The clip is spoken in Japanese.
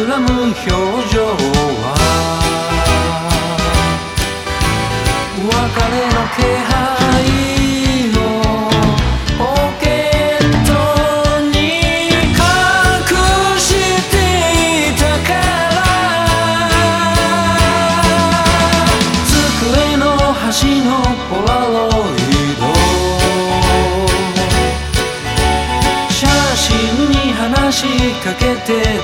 表情は別れの気配をポケットに隠していたから机の端のポラロイド写真に話しかけて